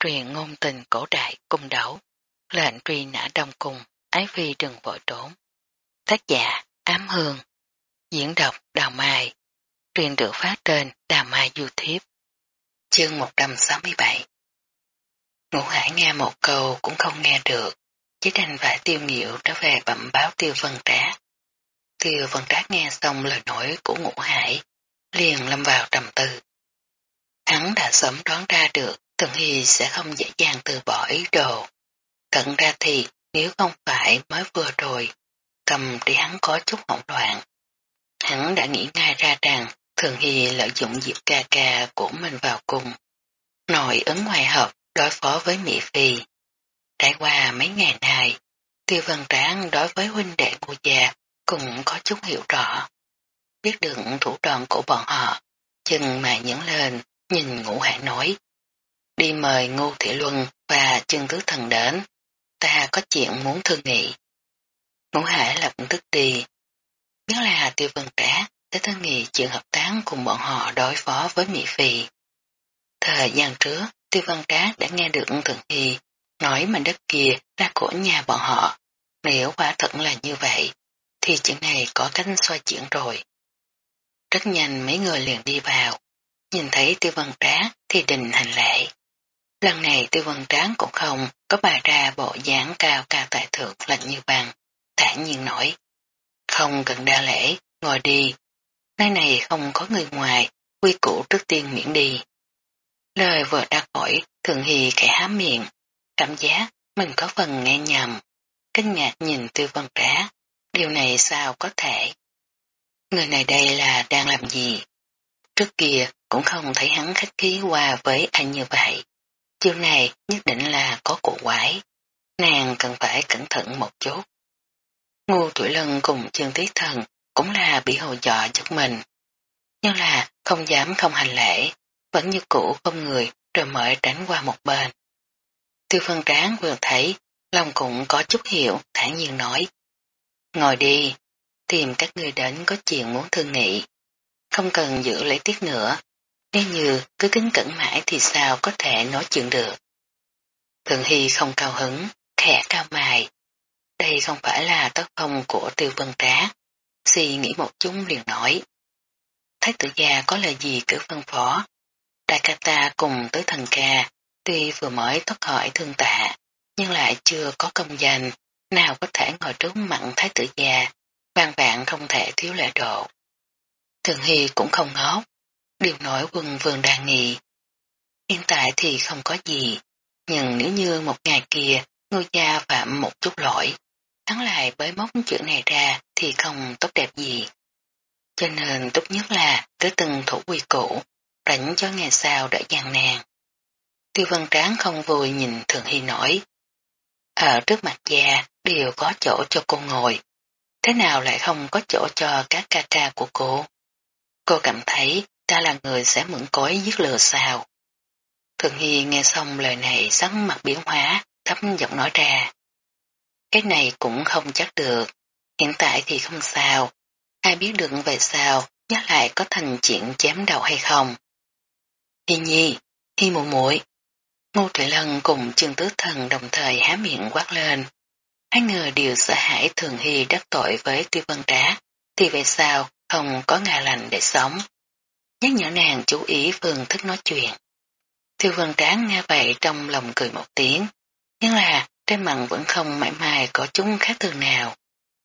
truyền ngôn tình cổ đại cung đấu, lệnh truy nã đông cung, ái phi đừng vội trốn. Tác giả Ám Hương, diễn đọc Đào Mai, truyền được phát trên Đào Mai YouTube. Chương 167 Ngũ Hải nghe một câu cũng không nghe được, chỉ đành phải tiêu nghiệu trở về bẩm báo tiêu vân trác. Tiêu vân trác nghe xong lời nói của Ngũ Hải, liền lâm vào trầm tư. Hắn đã sớm đoán ra được Thường Hy sẽ không dễ dàng từ bỏ ý đồ. Cận ra thì nếu không phải mới vừa rồi, cầm thì hắn có chút hỗn loạn. Hắn đã nghĩ ngay ra rằng Thường Hy lợi dụng dịp ca ca của mình vào cùng. Nội ứng ngoài hợp đối phó với Mỹ Phi. Trải qua mấy ngày này, tiêu văn tráng đối với huynh đệ của già cũng có chút hiểu rõ. Biết được thủ đoạn của bọn họ, chừng mà nhấn lên, nhìn ngũ hạ nói. Đi mời Ngô Thị Luân và Trương Tứ Thần đến, ta có chuyện muốn thương nghị. Ngũ Hải lập tức đi. Biết là tiêu vân trá để thương nghị chuyện hợp tác cùng bọn họ đối phó với Mỹ Phi. Thời gian trước, tiêu vân trác đã nghe được Thượng Hy nói mảnh đất kia ra của nhà bọn họ. Nếu quả thật là như vậy, thì chuyện này có cách xoay chuyển rồi. Rất nhanh mấy người liền đi vào, nhìn thấy tiêu vân trác thì đình hành lễ. Lần này tiêu vân tráng cũng không có bài ra bộ dáng cao cao tại thượng lạnh như bằng, thản nhiên nổi. Không cần đa lễ, ngồi đi. Nơi này không có người ngoài, quy củ trước tiên miễn đi. Lời vừa ra khỏi, thường hì khẽ há miệng, cảm giác mình có phần nghe nhầm. Kinh ngạc nhìn tiêu vân trá, điều này sao có thể? Người này đây là đang làm gì? Trước kia cũng không thấy hắn khách khí qua với anh như vậy. Chiêu này nhất định là có cổ quái. Nàng cần phải cẩn thận một chút. Ngô tuổi lân cùng Trương Tiết thần cũng là bị hồ dọa giật mình. Nhưng là không dám không hành lễ, vẫn như cũ không người rồi mới tránh qua một bên. Tiêu phân tráng vừa thấy, lòng cũng có chút hiểu, thản nhiên nói. Ngồi đi, tìm các người đến có chuyện muốn thương nghị. Không cần giữ lấy tiết nữa, nếu như cứ kính cẩn mãi thì sao có thể nói chuyện được. Thường Hy không cao hứng, khẽ cao mài. Đây không phải là tác phong của tiêu vân trá. Suy nghĩ một chút liền nói. Thái tử gia có lời gì cứ phân phó. Đại ca ta cùng tới thần ca, tuy vừa mới thoát khỏi thương tạ, nhưng lại chưa có công danh, nào có thể ngồi trước mặn thái tử gia, vang vạn không thể thiếu lệ độ. Thường Hy cũng không ngốc, Điều nổi quân vương đàn nghị. Hiện tại thì không có gì, nhưng nếu như một ngày kia ngôi gia phạm một chút lỗi, hắn lại bới móc chuyện này ra thì không tốt đẹp gì. Cho nên tốt nhất là cứ từng thủ quy cũ rảnh cho ngày sau đỡ gian nàng. Tiêu vân tráng không vui nhìn Thường Hy nổi. Ở trước mặt gia đều có chỗ cho cô ngồi, thế nào lại không có chỗ cho các ca ca của cô? Cô cảm thấy ta là người sẽ mượn cối giết lừa sao. Thường Hy nghe xong lời này sắc mặt biến hóa, thấp giọng nói ra. Cái này cũng không chắc được, hiện tại thì không sao, ai biết được về sao, nhắc lại có thành chuyện chém đầu hay không. Hi nhi, Hi mụ muội Ngô Thủy Lân cùng Trương Tứ Thần đồng thời há miệng quát lên. Hai người đều sợ hãi Thường Hy đắc tội với Tiêu Vân Trá, thì về sao không có ngà lành để sống nhắc nhở nàng chú ý phương thức nói chuyện. Tiêu vân tráng nghe vậy trong lòng cười một tiếng, nhưng là trên mặt vẫn không mãi mai có chúng khác thường nào,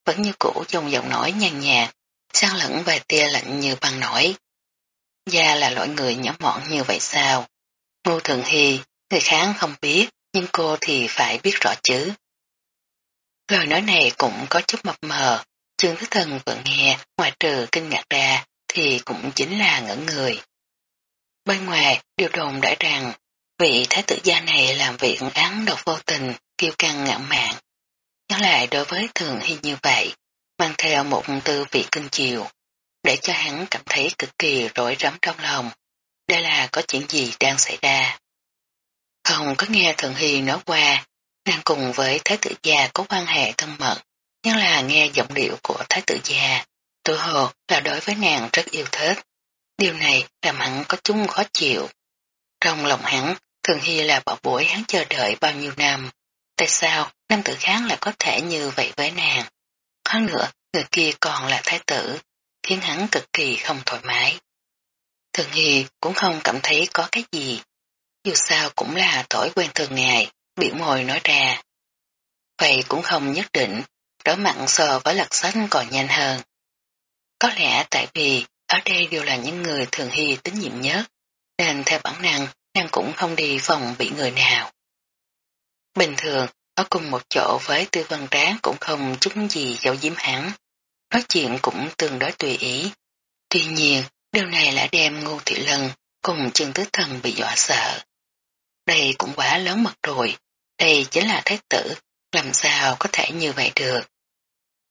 vẫn như cũ dùng giọng nói nhàn nhạt, sang lẫn vài tia lạnh như băng nổi. Gia là loại người nhỏ mọn như vậy sao? Ngô Thượng Hy, người khác không biết, nhưng cô thì phải biết rõ chứ. Lời nói này cũng có chút mập mờ, Trương Thức Thần vẫn nghe, ngoài trừ kinh ngạc ra, thì cũng chính là ngẩn người. Bên ngoài, điều đồn đã rằng, vị thái tử gia này làm việc án độc vô tình, kiêu căng ngạo mạn. Nhớ lại đối với thường hy như vậy, mang theo một tư vị kinh chiều, để cho hắn cảm thấy cực kỳ rối rắm trong lòng. Đây là có chuyện gì đang xảy ra. Không có nghe Thượng Hy nói qua, nàng cùng với Thái tử gia có quan hệ thân mật, nhưng là nghe giọng điệu của Thái tử gia, Tự hồ là đối với nàng rất yêu thích. Điều này làm hắn có chung khó chịu. Trong lòng hắn Thường Hy là bỏ buổi hắn chờ đợi bao nhiêu năm. Tại sao nam tử khác lại có thể như vậy với nàng? Hơn nữa, người kia còn là thái tử, khiến hắn cực kỳ không thoải mái. Thường Hy cũng không cảm thấy có cái gì. Dù sao cũng là thổi quen thường ngày, biểu môi nói ra. Vậy cũng không nhất định, đối mặn so với lật sách còn nhanh hơn. Có lẽ tại vì ở đây đều là những người thường hy tín nhiệm nhất, nên theo bản năng, nàng cũng không đi phòng bị người nào. Bình thường, ở cùng một chỗ với tư văn ráng cũng không chút gì giấu giếm hắn, nói chuyện cũng tương đối tùy ý. Tuy nhiên, điều này lại đem Ngô Thị Lân cùng Trương Tứ Thần bị dọa sợ. Đây cũng quá lớn mật rồi, đây chính là thái tử, làm sao có thể như vậy được.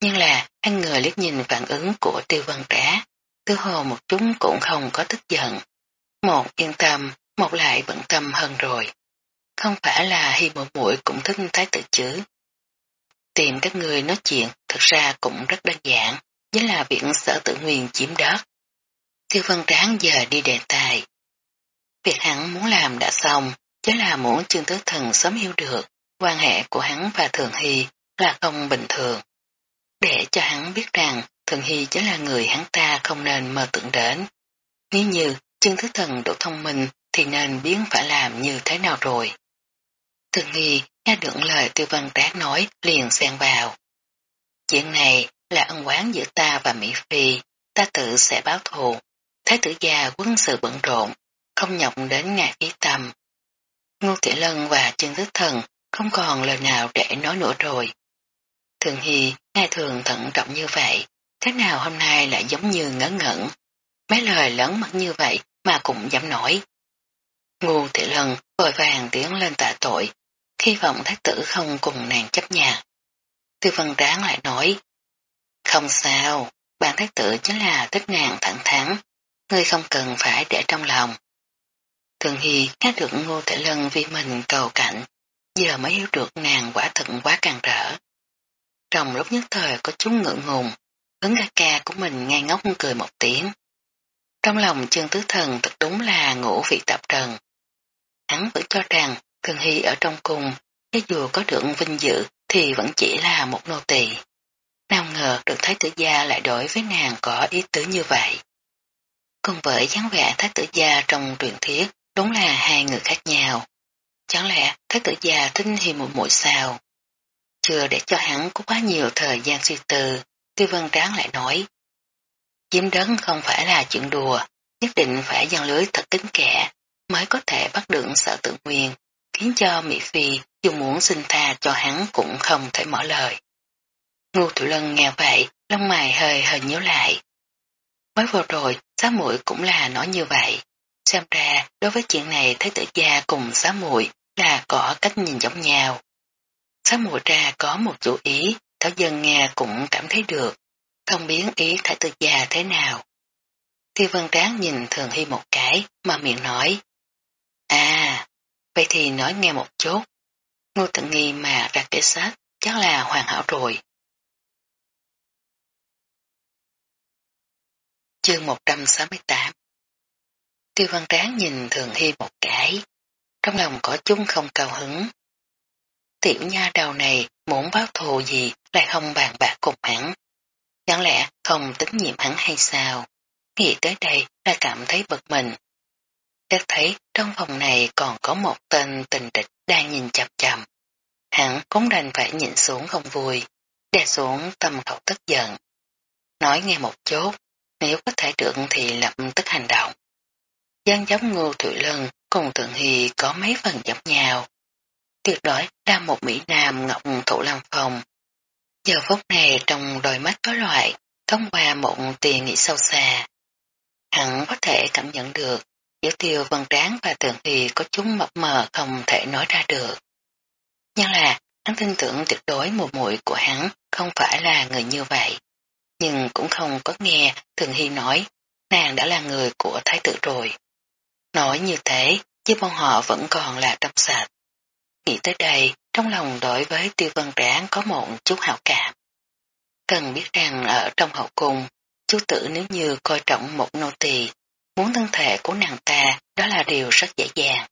Nhưng là, hai người liếc nhìn phản ứng của tiêu văn trá, tư hồ một chúng cũng không có tức giận. Một yên tâm, một lại bận tâm hơn rồi. Không phải là hi một mũi cũng thích thái tử chứ. Tìm các người nói chuyện thật ra cũng rất đơn giản, chính là viện sở tự nguyên chiếm đất. Tiêu văn tráng giờ đi đề tài. Việc hắn muốn làm đã xong, chứ là muốn Trương Tứ Thần sớm hiểu được quan hệ của hắn và Thường Hy là không bình thường. Để cho hắn biết rằng Thường Hy chính là người hắn ta không nên mơ tưởng đến. Nếu như Trương thứ Thần đủ thông minh thì nên biết phải làm như thế nào rồi. Thường Hy nghe được lời tiêu văn trác nói liền xen vào. Chuyện này là ân quán giữa ta và Mỹ Phi, ta tự sẽ báo thù. Thái tử gia quân sự bận rộn, không nhọc đến ngài ý tâm. Ngô Thị Lân và Trương Thức Thần không còn lời nào để nói nữa rồi. Thường Hy, Ngày thường thận trọng như vậy, thế nào hôm nay lại giống như ngớ ngẩn. Mấy lời lớn mặt như vậy mà cũng dám nói. Ngô Thị Lần vội vàng tiến lên tạ tội, hy vọng thái tử không cùng nàng chấp nhà. Tư văn ráng lại nói, không sao, bạn thái tử chính là thích nàng thẳng thắn, ngươi không cần phải để trong lòng. Thường Hy nghe được Ngô Thể Lân vì mình cầu cạnh, giờ mới hiểu được nàng quả thận quá càng rỡ. Trong lúc nhất thời có chút ngượng ngùng, ứng ca ca của mình ngay ngốc cười một tiếng. Trong lòng trương tứ thần thật đúng là ngủ vị tập trần. Hắn vẫn cho rằng Thường Hy ở trong cung, cho dù có được vinh dự thì vẫn chỉ là một nô tỳ. Nào ngờ được Thái tử gia lại đối với nàng có ý tứ như vậy. Cùng với dáng vẻ Thái tử gia trong truyền thuyết đúng là hai người khác nhau. Chẳng lẽ Thái tử gia thích hi một mũi sao? Chưa để cho hắn có quá nhiều thời gian suy tư, Tư Vân Tráng lại nói. Chiếm đấng không phải là chuyện đùa, nhất định phải giăng lưới thật kính kẻ mới có thể bắt được sợ tự nguyên, khiến cho Mỹ Phi dù muốn xin tha cho hắn cũng không thể mở lời. Ngô Thủ Lân nghe vậy, lông mày hơi hơi nhíu lại. Mới vừa rồi, xá muội cũng là nói như vậy. Xem ra, đối với chuyện này thấy tử gia cùng xá muội là có cách nhìn giống nhau. Xá mùa ra có một chủ ý, Thảo Dân nghe cũng cảm thấy được, không biết ý thái tử gia thế nào. Tiêu Vân Tráng nhìn Thường Hy một cái, mà miệng nói. À, vậy thì nói nghe một chút. Ngô Tự Nghi mà ra kế sách, chắc là hoàn hảo rồi. Chương 168 Tiêu Văn Tráng nhìn Thường Hy một cái, trong lòng có chung không cao hứng. Tiểu nha đầu này muốn báo thù gì lại không bàn bạc cùng hắn. Chẳng lẽ không tín nhiệm hắn hay sao? Nghĩ tới đây là cảm thấy bực mình. Chắc thấy trong phòng này còn có một tên tình địch đang nhìn chằm chằm. Hắn cũng đành phải nhìn xuống không vui, đè xuống tâm khẩu tức giận. Nói nghe một chút, nếu có thể được thì lập tức hành động. Giang giống ngô thủy lân cùng thượng hì có mấy phần giống nhau. Tuyệt đối là một Mỹ Nam ngọc Thụ lăng phòng. Giờ phút này trong đôi mắt có loại, thông qua một tiền nghĩ sâu xa. Hẳn có thể cảm nhận được, giữa tiêu vân tráng và tường thì có chúng mập mờ không thể nói ra được. Nhưng là, hắn tin tưởng tuyệt đối một mũi của hắn không phải là người như vậy nhưng cũng không có nghe Thường Hy nói nàng đã là người của thái tử rồi. Nói như thế, chứ bọn họ vẫn còn là trong sạch. Nghĩ tới đây, trong lòng đối với tiêu vân tráng có một chút hảo cảm. Cần biết rằng ở trong hậu cung, chú tử nếu như coi trọng một nô tỳ, muốn thân thể của nàng ta đó là điều rất dễ dàng.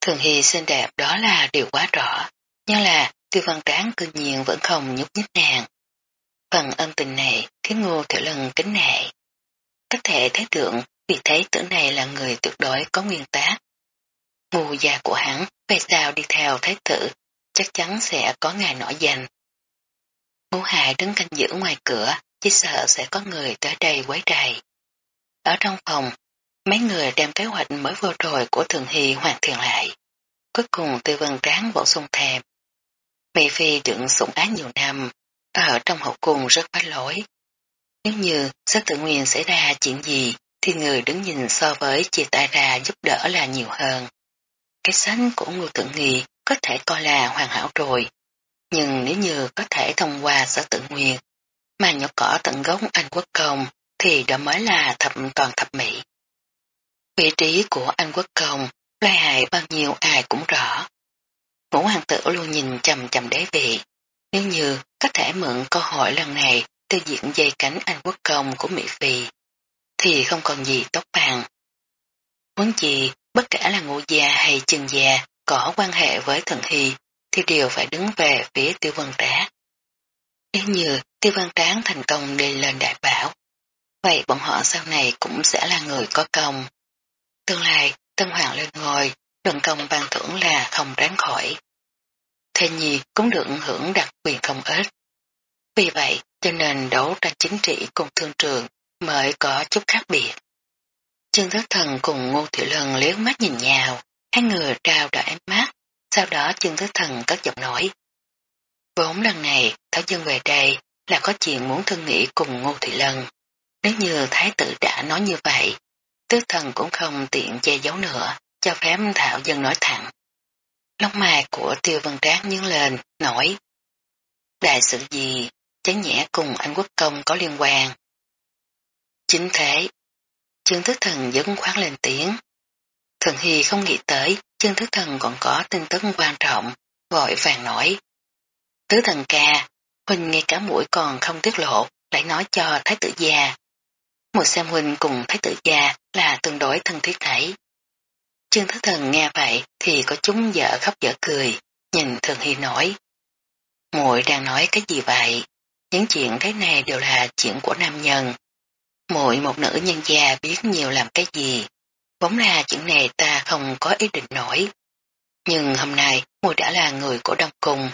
Thường Hy xinh đẹp đó là điều quá rõ, nhưng là tiêu văn tráng cư nhiên vẫn không nhúc nhích nàng. Phần ân tình này khiến ngô thiểu lần kính nệ. Tất thể thấy tượng vì thấy tử này là người tuyệt đối có nguyên tác. Ngu già của hắn về sao đi theo thái tử chắc chắn sẽ có ngày nổi danh. Ngũ Hải đứng canh giữ ngoài cửa, chỉ sợ sẽ có người tới đây quấy rầy. Ở trong phòng, mấy người đem kế hoạch mới vô rồi của Thường Hy hoàn thiện lại. Cuối cùng tư vân tráng bổ sung thèm. Mỹ Phi dựng sủng ái nhiều năm, ở trong hậu cung rất phát lỗi. Nếu như sẽ tự nguyên xảy ra chuyện gì, thì người đứng nhìn so với chia tay ra giúp đỡ là nhiều hơn. Cái sánh của Ngô Tự Nghi có thể coi là hoàn hảo rồi, nhưng nếu như có thể thông qua sở tự nguyện mà nhỏ cỏ tận gốc Anh Quốc Công, thì đó mới là thập toàn thập mỹ. Vị trí của Anh Quốc Công, lai hại bao nhiêu ai cũng rõ. Ngũ hoàng tử luôn nhìn chầm chầm đế vị, nếu như có thể mượn cơ hội lần này tiêu diện dây cánh Anh Quốc Công của Mỹ Phi, thì không còn gì tốt bằng. Muốn gì, bất kể là ngũ gia hay chừng gia có quan hệ với thần hy, thì đều phải đứng về phía tiêu vân trá. Nếu như tiêu vân tráng thành công đi lên đại bảo, vậy bọn họ sau này cũng sẽ là người có công. Tương lai, Tân Hoàng lên ngôi, luận công ban thưởng là không ráng khỏi. Thế nhi cũng được hưởng đặc quyền không ít. Vì vậy, cho nên đấu tranh chính trị cùng thương trường mới có chút khác biệt. Trương Thất Thần cùng Ngô Tiểu Lân liếc mắt nhìn nhau, hai người trao đổi ánh mắt, sau đó Trương Thất Thần cất giọng nói. Vốn lần này Thảo Dân về đây là có chuyện muốn thương nghị cùng Ngô Thị Lân. Nếu như Thái tử đã nói như vậy, Tứ Thần cũng không tiện che giấu nữa, cho phép Thảo Dân nói thẳng. Lông mày của Tiêu vân Trác nhướng lên, nói. Đại sự gì, chán nhẽ cùng anh quốc công có liên quan. Chính thế, Trương Thức Thần dấn khoáng lên tiếng. Thần Hy không nghĩ tới, Trương Thức Thần còn có tin tức quan trọng, vội vàng nói. Tứ thần ca, Huynh ngay cả mũi còn không tiết lộ, lại nói cho Thái tử gia. Một xem Huynh cùng Thái tử gia là tương đối thân thiết thấy. Trương Thức Thần nghe vậy thì có chúng dở khóc dở cười, nhìn Thường Hy nói. muội đang nói cái gì vậy? Những chuyện thế này đều là chuyện của nam nhân, Muội một nữ nhân già biết nhiều làm cái gì. Vốn là chuyện này ta không có ý định nổi. Nhưng hôm nay muội đã là người của Đông Cung.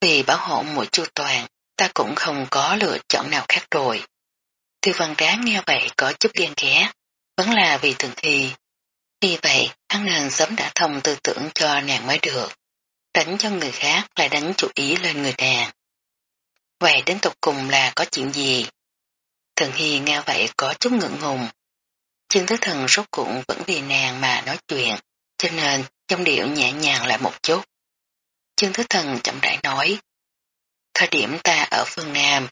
Vì bảo hộ muội chu toàn, ta cũng không có lựa chọn nào khác rồi. Tiêu văn tráng nghe vậy có chút ghen ghé, vẫn là vì thường thi. Vì vậy, hắn nên sớm đã thông tư tưởng cho nàng mới được. Đánh cho người khác lại đánh chủ ý lên người nàng. Vậy đến tục cùng là có chuyện gì? Thần Hy nghe vậy có chút ngượng ngùng. Chương Thứ Thần rốt cuộn vẫn vì nàng mà nói chuyện, cho nên trong điệu nhẹ nhàng lại một chút. Chương Thứ Thần chậm rãi nói. Thời điểm ta ở phương Nam,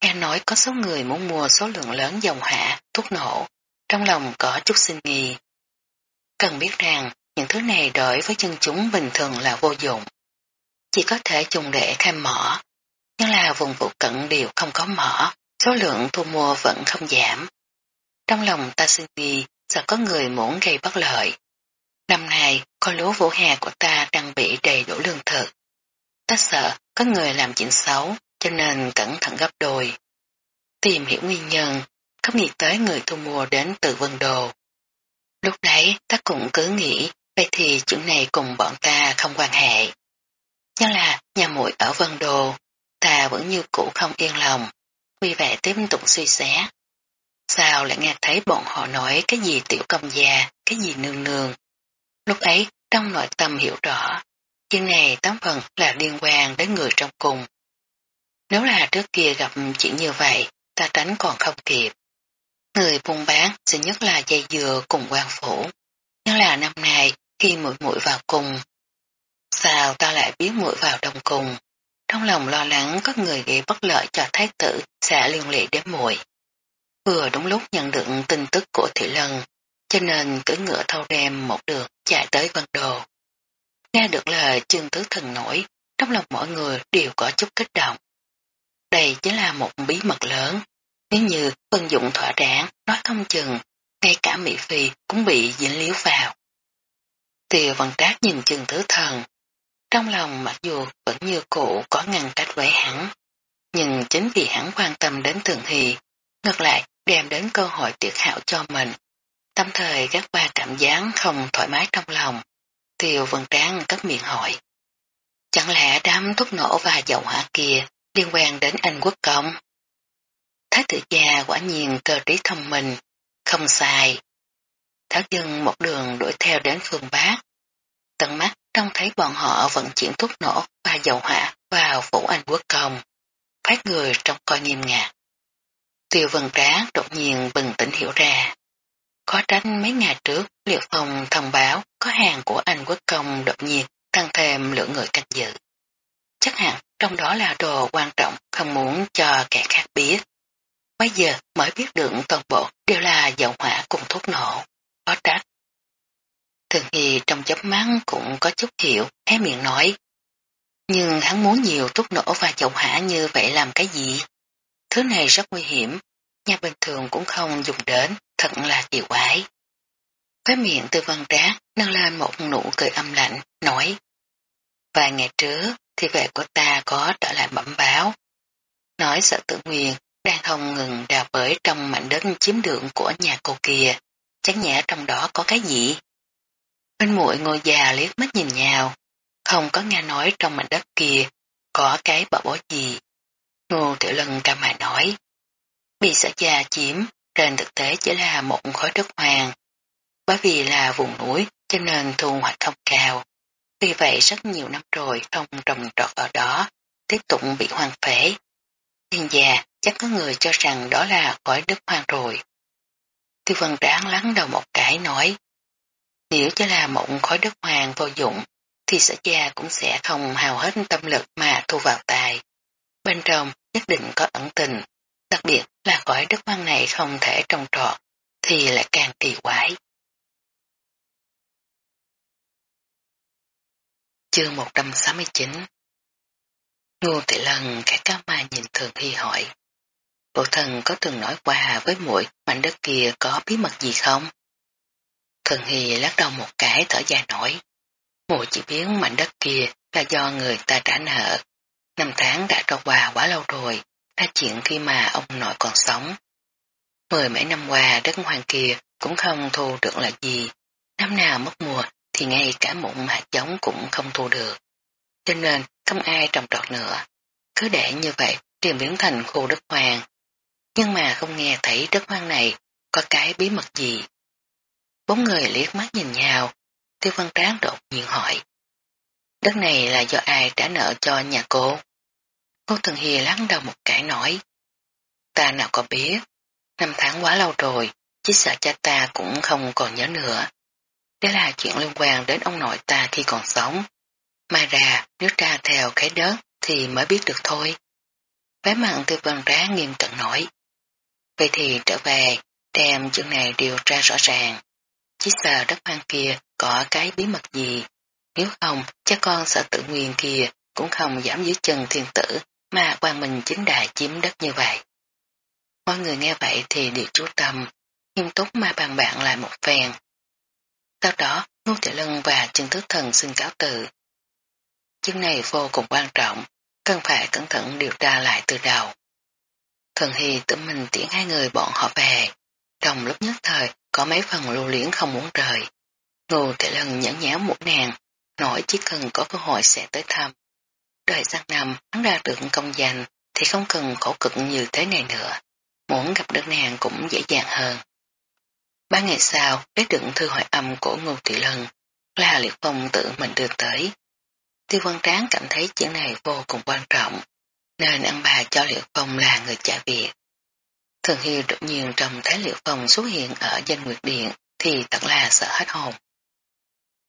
nghe nói có số người muốn mua số lượng lớn dòng hạ thuốc nổ, trong lòng có chút sinh nghi. Cần biết rằng, những thứ này đối với chân chúng bình thường là vô dụng. Chỉ có thể dùng để khai mỏ, nhưng là vùng vụ cận đều không có mỏ, số lượng thu mua vẫn không giảm. Trong lòng ta suy nghi, sợ có người muốn gây bất lợi. Năm nay, con lúa vũ hè của ta đang bị đầy đủ lương thực. Ta sợ có người làm chuyện xấu, cho nên cẩn thận gấp đôi. Tìm hiểu nguyên nhân, không nghĩ tới người thu mua đến từ Vân Đồ. Lúc đấy ta cũng cứ nghĩ, vậy thì chuyện này cùng bọn ta không quan hệ. Nhưng là nhà muội ở Vân Đồ, ta vẫn như cũ không yên lòng quy vẻ tiếp tục suy xé. Sao lại nghe thấy bọn họ nói cái gì tiểu công gia, cái gì nương nương. Lúc ấy, trong nội tâm hiểu rõ, chuyện này tám phần là liên quan đến người trong cùng. Nếu là trước kia gặp chuyện như vậy, ta tránh còn không kịp. Người buôn bán sẽ nhất là dây dừa cùng quan phủ. Nhưng là năm nay, khi mũi mũi vào cùng, sao ta lại biết mũi vào đồng cùng, trong lòng lo lắng có người gây bất lợi cho thái tử sẽ liên lụy đến muội. Vừa đúng lúc nhận được tin tức của Thị Lân, cho nên cưỡi ngựa thâu đêm một đường chạy tới Vân Đồ. Nghe được lời chương tứ thần nổi, trong lòng mọi người đều có chút kích động. Đây chính là một bí mật lớn, nếu như vận dụng thỏa đáng, nói không chừng, ngay cả Mỹ Phi cũng bị dính líu vào. Tiêu văn trác nhìn chương tứ thần. Trong lòng mặc dù vẫn như cũ có ngăn cách với hắn, nhưng chính vì hắn quan tâm đến Thường Hy, ngược lại đem đến cơ hội tuyệt hảo cho mình. Tâm thời gác qua cảm giác không thoải mái trong lòng. Tiêu vân tráng cất miệng hỏi. Chẳng lẽ đám thuốc nổ và dầu hỏa kia liên quan đến anh quốc công? Thái tử gia quả nhiên cơ trí thông minh, không sai. Tháo dân một đường đuổi theo đến phương Bắc. Tận mắt trông thấy bọn họ vận chuyển thuốc nổ và dầu hỏa vào phủ anh quốc công. Phát người trong coi nghiêm ngặt. Tiêu vân trá đột nhiên bừng tỉnh hiểu ra. Có tránh mấy ngày trước, liệu phòng thông báo có hàng của anh quốc công đột nhiên tăng thêm lượng người canh dự. Chắc hẳn trong đó là đồ quan trọng không muốn cho kẻ khác biết. Bây giờ mới biết được toàn bộ đều là dầu hỏa cùng thuốc nổ. Có trách. Thường thì trong chớp mắt cũng có chút hiểu, hé miệng nói. Nhưng hắn muốn nhiều thuốc nổ và chậu hỏa như vậy làm cái gì? Thứ này rất nguy hiểm, nhà bình thường cũng không dùng đến, thật là kỳ quái. Cái miệng tư văn trác nâng lên một nụ cười âm lạnh, nói. Vài ngày trước thì vệ của ta có trở lại bẩm báo. Nói sợ tự nguyên đang không ngừng đào bới trong mảnh đất chiếm đường của nhà cô kia, chẳng nhẽ trong đó có cái gì. Bên muội ngồi già liếc mắt nhìn nhau, không có nghe nói trong mảnh đất kia có cái bảo bối gì. Ngô Tiểu Lân ca mày nói, bị xã già chiếm, trên thực tế chỉ là một khối đất hoàng. Bởi vì là vùng núi cho nên thu hoạch không cao. Vì vậy rất nhiều năm rồi không trồng trọt ở đó, tiếp tục bị hoang phế. Thiên già chắc có người cho rằng đó là khối đất hoang rồi. Tiêu Văn tráng lắng đầu một cái nói, nếu chỉ là một khối đất hoàng vô dụng, thì sở cha cũng sẽ không hào hết tâm lực mà thu vào tài. Bên trong nhất định có ẩn tình, đặc biệt là khỏi đất hoang này không thể trồng trọt, thì lại càng kỳ quái. Chương 169 Ngô Thị Lân kẻ cao ma nhìn Thường Hy hỏi. Bộ thần có từng nói qua với muội mảnh đất kia có bí mật gì không? Thường Hy lắc đầu một cái thở dài nổi. mùa chỉ biến mảnh đất kia là do người ta trả nợ. Năm tháng đã trôi qua quá lâu rồi, đã chuyện khi mà ông nội còn sống. Mười mấy năm qua đất hoàng kia cũng không thu được là gì. Năm nào mất mùa thì ngay cả mụn hạt giống cũng không thu được. Cho nên không ai trồng trọt nữa. Cứ để như vậy liền biến thành khu đất hoang. Nhưng mà không nghe thấy đất hoang này có cái bí mật gì. Bốn người liếc mắt nhìn nhau, tiêu văn tráng đột nhiên hỏi. Đất này là do ai trả nợ cho nhà cô? Cô Thường Hi lắng đầu một cái nói. Ta nào có biết, năm tháng quá lâu rồi, chỉ sợ cha ta cũng không còn nhớ nữa. Đây là chuyện liên quan đến ông nội ta khi còn sống. Mai ra, nếu tra theo cái đất thì mới biết được thôi. Vé mặn tư vân rá nghiêm cận nổi. Vậy thì trở về, đem chuyện này điều tra rõ ràng. Chỉ sợ đất hoang kia có cái bí mật gì. Nếu không, cha con sợ tự nguyên kia cũng không dám dưới chân thiên tử mà quan mình chính đại chiếm đất như vậy. Mọi người nghe vậy thì đều chú tâm, nghiêm túc mà bàn bạn lại một phen. Sau đó, Ngô Tiểu Lân và Trương Thức Thần xin cáo từ. Chương này vô cùng quan trọng, cần phải cẩn thận điều tra lại từ đầu. Thần Hy tự mình tiễn hai người bọn họ về. Trong lúc nhất thời, có mấy phần lưu liễn không muốn rời. Ngô Tiểu Lân nhẫn nháo mũi nàng, nói chỉ cần có cơ hội sẽ tới thăm. Đời sang năm hắn ra được công danh thì không cần khổ cực như thế này nữa. Muốn gặp được nàng cũng dễ dàng hơn. Ba ngày sau, lấy đựng thư hỏi âm của Ngô Thị Lân là Liệt Phong tự mình đưa tới. Tiêu Văn Tráng cảm thấy chuyện này vô cùng quan trọng, nên ăn bà cho Liệt Phong là người trả việc. Thường Hiêu đột nhiên trong thái liệu Phong xuất hiện ở danh nguyệt điện thì thật là sợ hết hồn.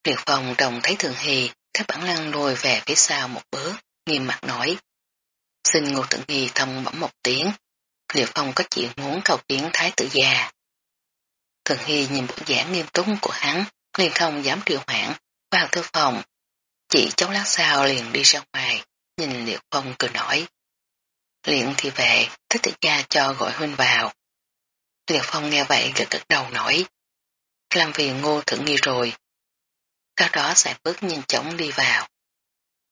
Liệt Phong trông thấy Thường Hy các bản năng lùi về phía sau một bước, nghiêm mặt nói. Xin Ngô Thượng Hy thông bẩm một tiếng, Liệt Phong có chuyện muốn cầu kiến Thái tử già. Thường Hy nhìn bộ dáng nghiêm túc của hắn, liền không dám điều hoãn, vào thư phòng. Chỉ chốc lát sau liền đi ra ngoài, nhìn Liệt Phong cười nổi. Liện thì về, thích tử gia cho gọi huynh vào. Liệt Phong nghe vậy gật gật đầu nổi. Làm vì ngô thử nghi rồi. sau đó xài bước nhanh chóng đi vào.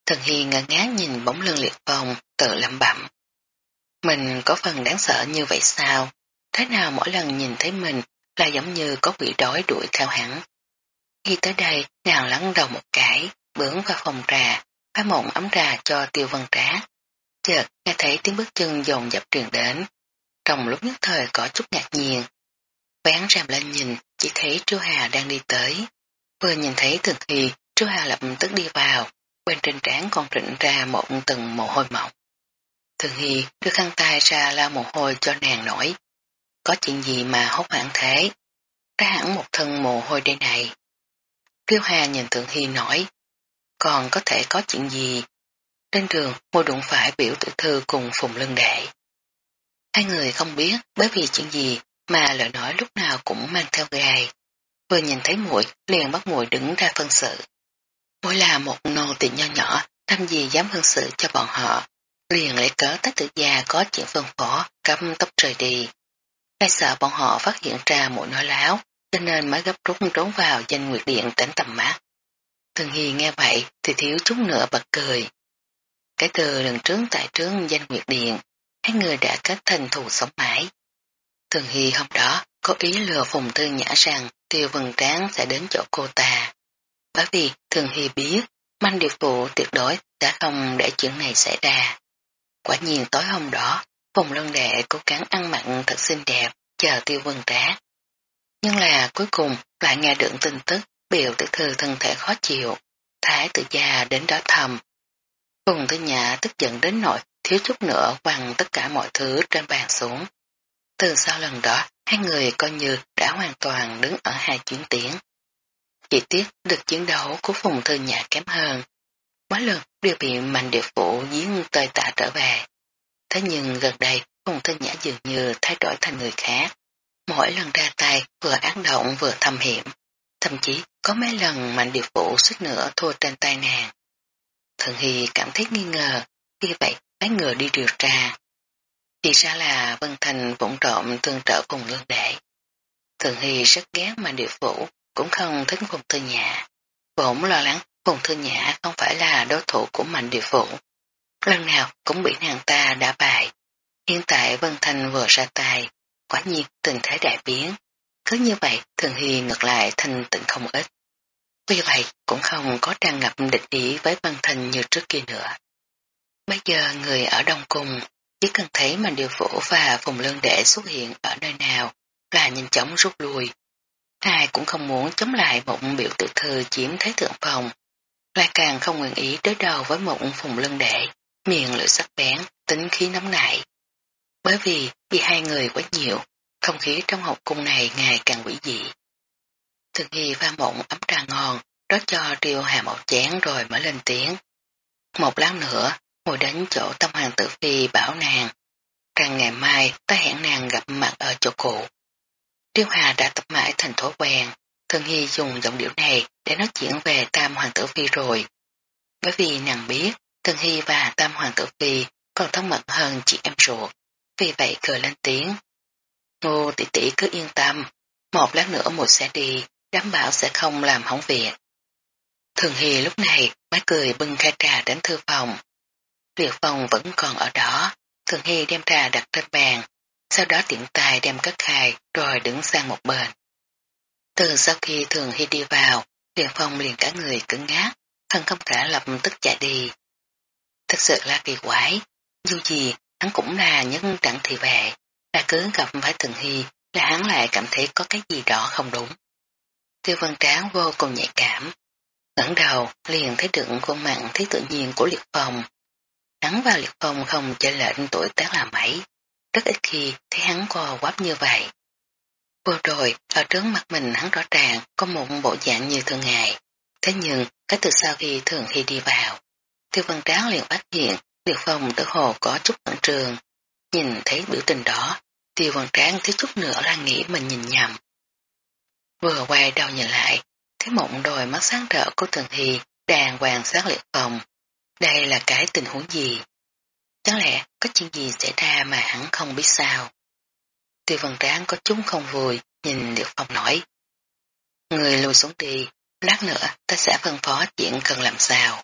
Thần hi ngơ ngác nhìn bóng lưng liệt phong, tự lẩm bẩm. Mình có phần đáng sợ như vậy sao? Thế nào mỗi lần nhìn thấy mình là giống như có quỷ đói đuổi theo hắn. Khi tới đây, nàng lắng đầu một cái, bướng vào phòng trà, phá mộng ấm trà cho tiêu vân trá. Chợt nghe thấy tiếng bước chân dồn dập truyền đến. Trong lúc nhất thời có chút ngạc nhiên. Vén rèm lên nhìn, chỉ thấy Trư Hà đang đi tới. Vừa nhìn thấy Thường Hy, Trư Hà lập tức đi vào, bên trên trán còn rịnh ra một từng mồ hôi mỏng. Thường Hy đưa khăn tay ra la mồ hôi cho nàng nổi. Có chuyện gì mà hốt hoảng thế? Ra hẳn một thân mồ hôi đây này. Kiêu Hà nhìn Thường Hy nói, còn có thể có chuyện gì? Trên đường mua đụng phải biểu tử thư cùng phùng lưng đệ. Hai người không biết bởi vì chuyện gì mà lời nói lúc nào cũng mang theo gai. Vừa nhìn thấy muội liền bắt muội đứng ra phân sự. Muội là một nô tỳ nho nhỏ, làm gì dám phân sự cho bọn họ. Liền lấy cớ tách tử gia có chuyện phân phó, cắm tóc trời đi. Ai sợ bọn họ phát hiện ra muội nói láo, cho nên mới gấp rút trốn vào danh nguyệt điện tránh tầm mắt. Thường Hy nghe vậy thì thiếu chút nữa bật cười. Cái từ lần trước tại trướng danh nguyệt điện, hai người đã kết thành thù sống mãi. Thường Hy hôm đó có ý lừa Phùng Tư Nhã rằng Tiêu Vân Tráng sẽ đến chỗ cô ta. Bởi vì Thường Hy biết manh điệp Phụ tuyệt đối đã không để chuyện này xảy ra. Quả nhiên tối hôm đó, Phùng Lân Đệ cố gắng ăn mặn thật xinh đẹp, chờ Tiêu Vân Tráng. Nhưng là cuối cùng lại nghe được tin tức biểu tự thư thân thể khó chịu, thái tự gia đến đó thầm. Phùng thư nhà tức giận đến nỗi thiếu chút nữa quăng tất cả mọi thứ trên bàn xuống. Từ sau lần đó, hai người coi như đã hoàn toàn đứng ở hai chuyến tiến. Chỉ tiếc được chiến đấu của Phùng Thư nhà kém hơn. Mấy lần đều bị mạnh địa phủ giếng tơi tạ trở về. Thế nhưng gần đây, Phùng Thư Nhã dường như thay đổi thành người khác. Mỗi lần ra tay vừa ác động vừa thâm hiểm. Thậm chí có mấy lần mạnh địa phủ suýt nữa thua trên tay nàng. Thần Hy cảm thấy nghi ngờ, vì vậy mấy người đi điều tra. Thì ra là Vân Thành vụng trộm tương trợ cùng lương đệ. Thường Hy rất ghét mà địa phủ, cũng không thích Phùng Thư Nhã. Vốn lo lắng Phùng Thư Nhã không phải là đối thủ của mạnh địa phủ. Lần nào cũng bị nàng ta đã bại. Hiện tại Vân Thành vừa ra tay, quả nhiên tình thế đại biến. Cứ như vậy Thường Hy ngược lại thanh tịnh không ít. Vì vậy cũng không có tràn ngập địch ý với văn Thành như trước kia nữa. Bây giờ người ở Đông Cung chỉ cần thấy mà điều phổ và vùng lân đệ xuất hiện ở nơi nào là nhanh chóng rút lui. Ai cũng không muốn chống lại một biểu tự thư chiếm thế thượng phòng, lại càng không nguyện ý đối đầu với một phùng lân đệ, miệng lưỡi sắc bén, tính khí nóng nảy. Bởi vì vì hai người quá nhiều, không khí trong học cung này ngày càng quỷ dị. Thường Hy pha mộng ấm trà ngon, đó cho triều hà một chén rồi mới lên tiếng. Một lát nữa, ngồi đến chỗ tâm hoàng tử phi bảo nàng, rằng ngày mai ta hẹn nàng gặp mặt ở chỗ cũ. Triêu Hà đã tập mãi thành thói quen, Thường Hy dùng giọng điệu này để nói chuyện về tam hoàng tử phi rồi. Bởi vì nàng biết Thường Hy và tam hoàng tử phi còn thân mật hơn chị em ruột, vì vậy cười lên tiếng. Ngô tỷ tỷ cứ yên tâm, một lát nữa một sẽ đi, đảm bảo sẽ không làm hỏng việc. Thường Hy lúc này mới cười bưng khai trà đến thư phòng, Liệt Phong vẫn còn ở đó, Thường Hy đem trà đặt trên bàn, sau đó tiện tay đem cất khai rồi đứng sang một bên. Từ sau khi Thường Hy đi vào, Liệt Phong liền cả người cứng ngát, thân không cả lập tức chạy đi. Thật sự là kỳ quái, dù gì hắn cũng là nhân trạng thị vệ, là cứ gặp phải Thường Hy là hắn lại cảm thấy có cái gì đó không đúng. Tiêu Văn tráng vô cùng nhạy cảm, ngẩng đầu liền thấy được khuôn mặt thấy tự nhiên của liệt phong, Hắn và liệt phong không trở lệnh tuổi tác là mấy, rất ít khi thấy hắn co quắp như vậy. Vừa rồi, ở trước mặt mình hắn rõ ràng có một bộ dạng như thường ngày, thế nhưng cái từ sau khi thường khi đi vào, tiêu văn tráng liền phát hiện liệt phong tự hồ có chút cẩn trường, nhìn thấy biểu tình đó, tiêu văn tráng thấy chút nữa là nghĩ mình nhìn nhầm. Vừa quay đầu nhìn lại, thấy mộng đôi mắt sáng rỡ của thường hy đang hoàng sát liệt phòng. đây là cái tình huống gì? Chẳng lẽ có chuyện gì xảy ra mà hắn không biết sao? Tiêu vân tráng có chúng không vui, nhìn được phòng nói. Người lùi xuống đi, Lát nữa ta sẽ phân phó chuyện cần làm sao.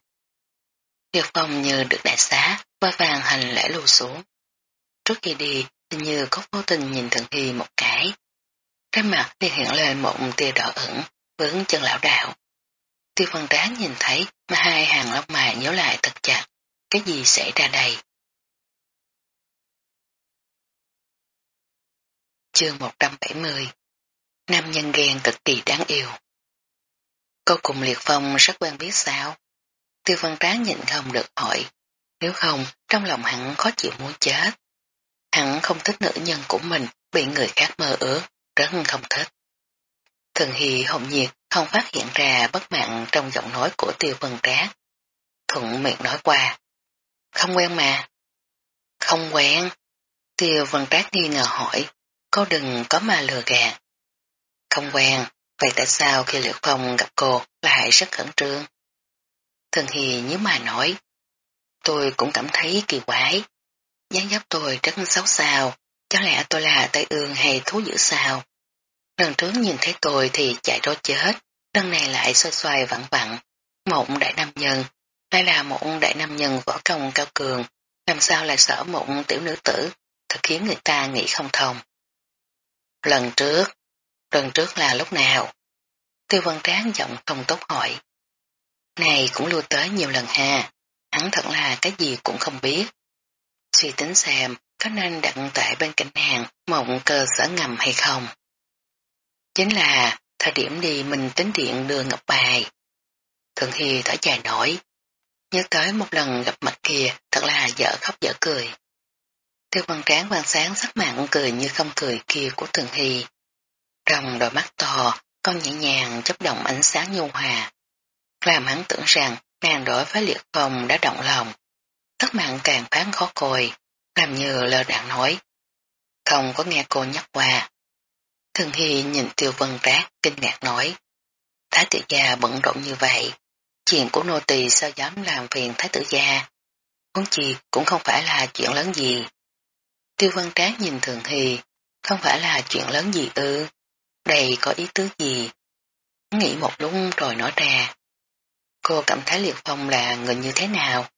Liệt phòng như được đại xá, vơi vàng hành lễ lùi xuống. Trước khi đi, hình như có vô tình nhìn Thần Hy một cái. Trên mặt liền hiện lên một tia đỏ ửng, vướng chân lão đạo. Tiêu văn tráng nhìn thấy mà hai hàng lông mày nhớ lại thật chặt, cái gì xảy ra đây? Chương 170 Nam nhân ghen cực kỳ đáng yêu Cô cùng Liệt Phong rất quen biết sao? Tiêu văn tráng nhìn không được hỏi, nếu không trong lòng hắn khó chịu muốn chết. Hắn không thích nữ nhân của mình bị người khác mơ ước, rất không thích. Thường Hy hồn nhiệt, không phát hiện ra bất mặn trong giọng nói của tiêu vân trác. Thuận miệng nói qua. Không quen mà. Không quen. Tiêu vân trác nghi ngờ hỏi. Cô đừng có mà lừa gạt. Không quen. Vậy tại sao khi Liễu Phong gặp cô, lại rất khẩn trương? Thường Hy nhớ mà nói. Tôi cũng cảm thấy kỳ quái. Gián giáp tôi rất xấu xao. Chẳng lẽ tôi là tay ương hay thú dữ sao? Lần trước nhìn thấy tôi thì chạy trốn chết, lần này lại xoay xoay vặn vặn. Một đại nam nhân, hay là một đại nam nhân võ công cao cường, làm sao lại sợ một tiểu nữ tử, thật khiến người ta nghĩ không thông. Lần trước, lần trước là lúc nào? Tiêu văn tráng giọng không tốt hỏi. Này cũng lưu tới nhiều lần ha, hắn thật là cái gì cũng không biết. Suy tính xem, có nên đặt tại bên cạnh hàng mộng cơ sở ngầm hay không? Chính là thời điểm đi mình tính điện đưa ngọc bài. Thượng Hy thở dài nổi. Nhớ tới một lần gặp mặt kia thật là dở khóc dở cười. Tiêu văn tráng quan sáng sắc mặn cười như không cười kia của Thường Hy. Trong đôi mắt to, con nhẹ nhàng chấp động ánh sáng nhu hòa. Làm hắn tưởng rằng nàng đối với liệt phòng đã động lòng. Tất mạng càng phán khó coi, làm như lơ đạn nói. Không có nghe cô nhắc qua, Thường Hy nhìn tiêu vân rác, kinh ngạc nói. Thái tử gia bận rộn như vậy, chuyện của nô tỳ sao dám làm phiền thái tử gia. Huống chi cũng không phải là chuyện lớn gì. Tiêu vân trác nhìn Thường Hy, không phải là chuyện lớn gì ư, đây có ý tứ gì. Nghĩ một lúc rồi nói ra. Cô cảm thấy Liệt Phong là người như thế nào?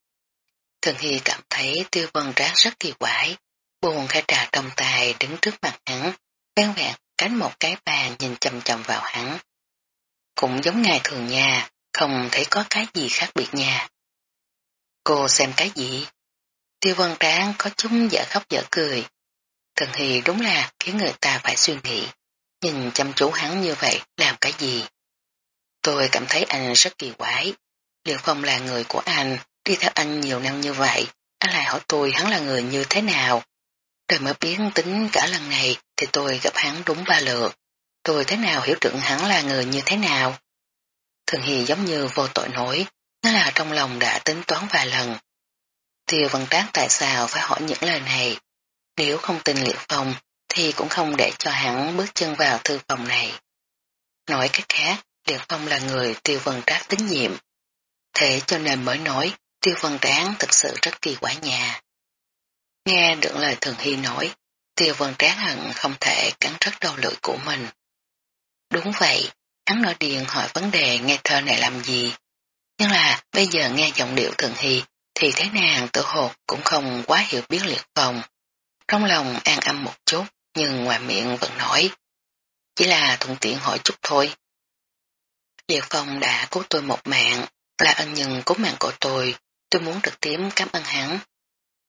Thường Hy cảm thấy tiêu vân rác rất kỳ quái, buồn khai trà trong tay đứng trước mặt hắn, ven vẹn cánh một cái bàn nhìn chầm chầm vào hắn. Cũng giống ngày thường nha, không thấy có cái gì khác biệt nha. Cô xem cái gì? Tiêu vân tráng có chúng dở khóc dở cười. Thần Hy đúng là khiến người ta phải suy nghĩ. Nhìn chăm chú hắn như vậy làm cái gì? Tôi cảm thấy anh rất kỳ quái. Liệu Phong là người của anh, đi theo anh nhiều năm như vậy, anh lại hỏi tôi hắn là người như thế nào? Rồi mới biến tính cả lần này thì tôi gặp hắn đúng ba lượt. Tôi thế nào hiểu được hắn là người như thế nào? Thường Hy giống như vô tội nổi, nó là trong lòng đã tính toán vài lần. Tiêu văn trác tại sao phải hỏi những lời này? Nếu không tin liệu phong thì cũng không để cho hắn bước chân vào thư phòng này. Nói cách khác, liệt phong là người tiêu văn trác tín nhiệm. Thế cho nên mới nói tiêu văn tráng thực sự rất kỳ quả nhà. Nghe được lời Thường Hy nói, tiêu vân tráng hận không thể cắn rất đầu lưỡi của mình. Đúng vậy, hắn nói điền hỏi vấn đề nghe thơ này làm gì. Nhưng là bây giờ nghe giọng điệu Thường Hy thì thấy nàng tự hột cũng không quá hiểu biết liệt phòng. Trong lòng an âm một chút nhưng ngoài miệng vẫn nói. Chỉ là thuận tiện hỏi chút thôi. Liệt phong đã cứu tôi một mạng, là ân nhân cứu mạng của tôi, tôi muốn trực tiếp cảm ơn hắn.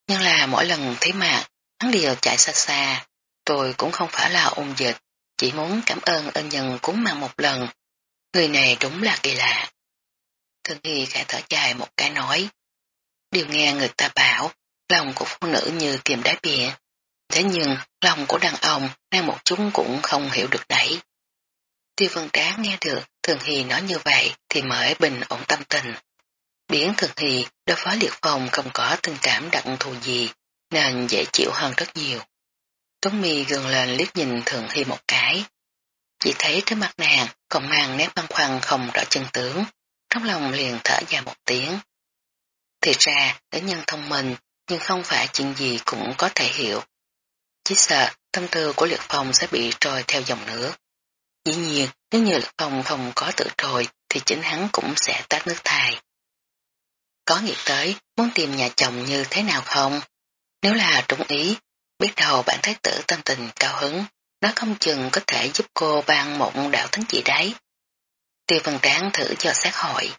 Nhưng là mỗi lần thấy mặt, hắn đều chạy xa xa, tôi cũng không phải là ôn dịch, chỉ muốn cảm ơn ân nhân cúng mạng một lần. Người này đúng là kỳ lạ. Thương Hy khẽ thở dài một cái nói. Điều nghe người ta bảo, lòng của phụ nữ như kiềm đáy bìa. Thế nhưng, lòng của đàn ông đang một chúng cũng không hiểu được đấy. Tiêu vân Trá nghe được Thường Hy nói như vậy thì mới bình ổn tâm tình. Biển Thường thì đối phó liệt phòng không có tình cảm đặc thù gì, nên dễ chịu hơn rất nhiều. Tuấn mi gần lên liếc nhìn Thường Hy một cái. Chỉ thấy trên mặt nàng còn mang nét băng khoăn không rõ chân tướng, trong lòng liền thở dài một tiếng. Thì ra, để nhân thông minh, nhưng không phải chuyện gì cũng có thể hiểu. Chỉ sợ tâm tư của liệt phong sẽ bị trôi theo dòng nước. Dĩ nhiên, nếu như liệt Phong không có tự trôi thì chính hắn cũng sẽ tát nước thai. Có nghĩ tới muốn tìm nhà chồng như thế nào không? Nếu là trúng ý, biết đầu bản thái tử tâm tình cao hứng, nó không chừng có thể giúp cô ban một đạo thánh chỉ đấy. Tiêu Vân Tráng thử cho xét hỏi.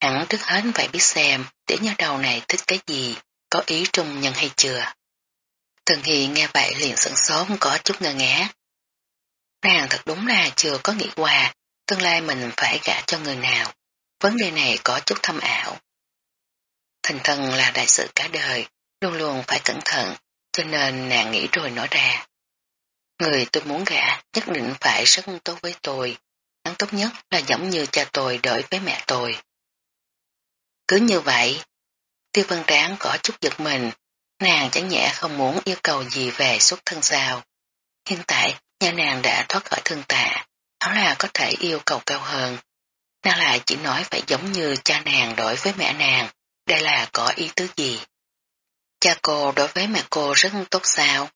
Hẳn trước hết phải biết xem tiểu nha đầu này thích cái gì, có ý trung nhân hay chưa. Thường Hy nghe vậy liền sửng sốt có chút ngơ ngẽ. Nàng thật đúng là chưa có nghĩ qua tương lai mình phải gả cho người nào. Vấn đề này có chút thâm ảo. Thành thân là đại sự cả đời, luôn luôn phải cẩn thận, cho nên nàng nghĩ rồi nói ra. Người tôi muốn gả nhất định phải rất tốt với tôi, hắn tốt nhất là giống như cha tôi đợi với mẹ tôi. Cứ như vậy, tiêu vân tráng có chút giật mình, nàng chẳng nhẹ không muốn yêu cầu gì về xuất thân sao. Hiện tại, nhà nàng đã thoát khỏi thương tạ, hắn là có thể yêu cầu cao hơn. Nàng lại chỉ nói phải giống như cha nàng đối với mẹ nàng, đây là có ý tứ gì. Cha cô đối với mẹ cô rất tốt sao?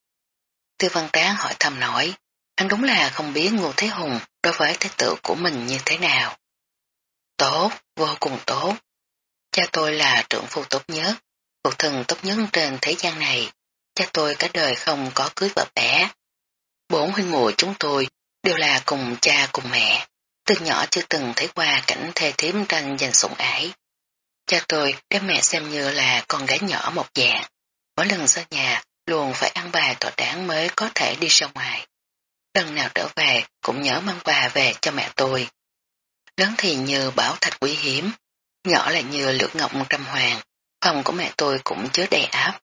Tư văn tráng hỏi thầm nói, anh đúng là không biết Ngô Thế Hùng đối với thái tử của mình như thế nào. Tốt, vô cùng tốt. Cha tôi là trưởng phu tốt nhất, phụ thần tốt nhất trên thế gian này. Cha tôi cả đời không có cưới vợ bé. Bốn huynh muội chúng tôi đều là cùng cha cùng mẹ. Từ nhỏ chưa từng thấy qua cảnh thê thiếm tranh giành sủng ái. Cha tôi đem mẹ xem như là con gái nhỏ một dạng. Mỗi lần ra nhà luôn phải ăn bài tỏa đáng mới có thể đi ra ngoài. Lần nào trở về cũng nhớ mang quà về cho mẹ tôi. Lớn thì như bảo thạch quý hiếm, nhỏ lại như lược ngọc trăm hoàng, phòng của mẹ tôi cũng chứa đầy áp.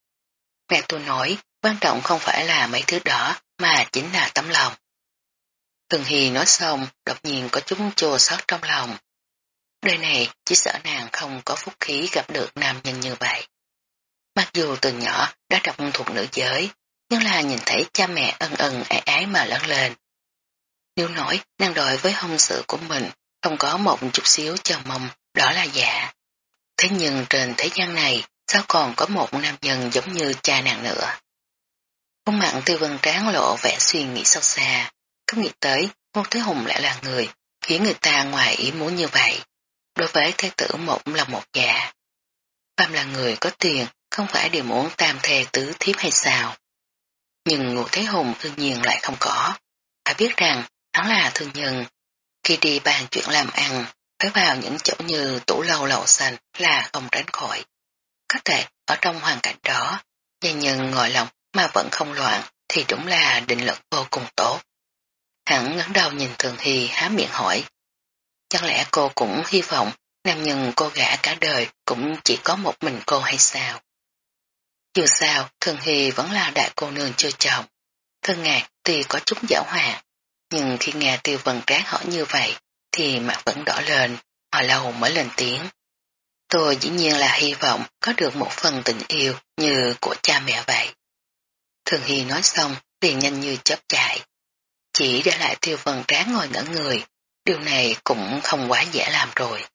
Mẹ tôi nói, quan trọng không phải là mấy thứ đó, mà chính là tấm lòng. Thường Hy nói xong, đột nhiên có chút chua xót trong lòng. Đời này chỉ sợ nàng không có phúc khí gặp được nam nhân như vậy. Mặc dù từ nhỏ đã đọc thuộc nữ giới, nhưng là nhìn thấy cha mẹ ân ân ái ái mà lớn lên. Nếu nói nàng đòi với hôn sự của mình không có một chút xíu chờ mong, đó là giả. Thế nhưng trên thế gian này sao còn có một nam nhân giống như cha nàng nữa. Khuôn mặn tư vân tráng lộ vẻ suy nghĩ sâu xa, không nghĩ tới Ngô Thế Hùng lại là người, khiến người ta ngoài ý muốn như vậy. Đối với thế tử một là một già. Phạm là người có tiền, không phải đều muốn tam thề tứ thiếp hay sao. Nhưng Ngô Thế Hùng tự nhiên lại không có. Phải biết rằng, hắn là thương nhân. Khi đi bàn chuyện làm ăn, phải vào những chỗ như tủ lâu lầu xanh là không tránh khỏi. Có thể ở trong hoàn cảnh đó, gia nhân ngồi lòng mà vẫn không loạn thì đúng là định lực vô cùng tốt. Hắn ngấn đầu nhìn Thường Hy há miệng hỏi. Chẳng lẽ cô cũng hy vọng nam nhân cô gã cả đời cũng chỉ có một mình cô hay sao? Dù sao, Thường Hy vẫn là đại cô nương chưa chồng. Thân ngạc tuy có chút giả hòa, nhưng khi nghe tiêu vần tráng hỏi như vậy, thì mặt vẫn đỏ lên, hồi lâu mới lên tiếng. Tôi dĩ nhiên là hy vọng có được một phần tình yêu như của cha mẹ vậy. Thường Hy nói xong, liền nhanh như chớp chạy. Chỉ để lại tiêu vần tráng ngồi ngẩn người, điều này cũng không quá dễ làm rồi.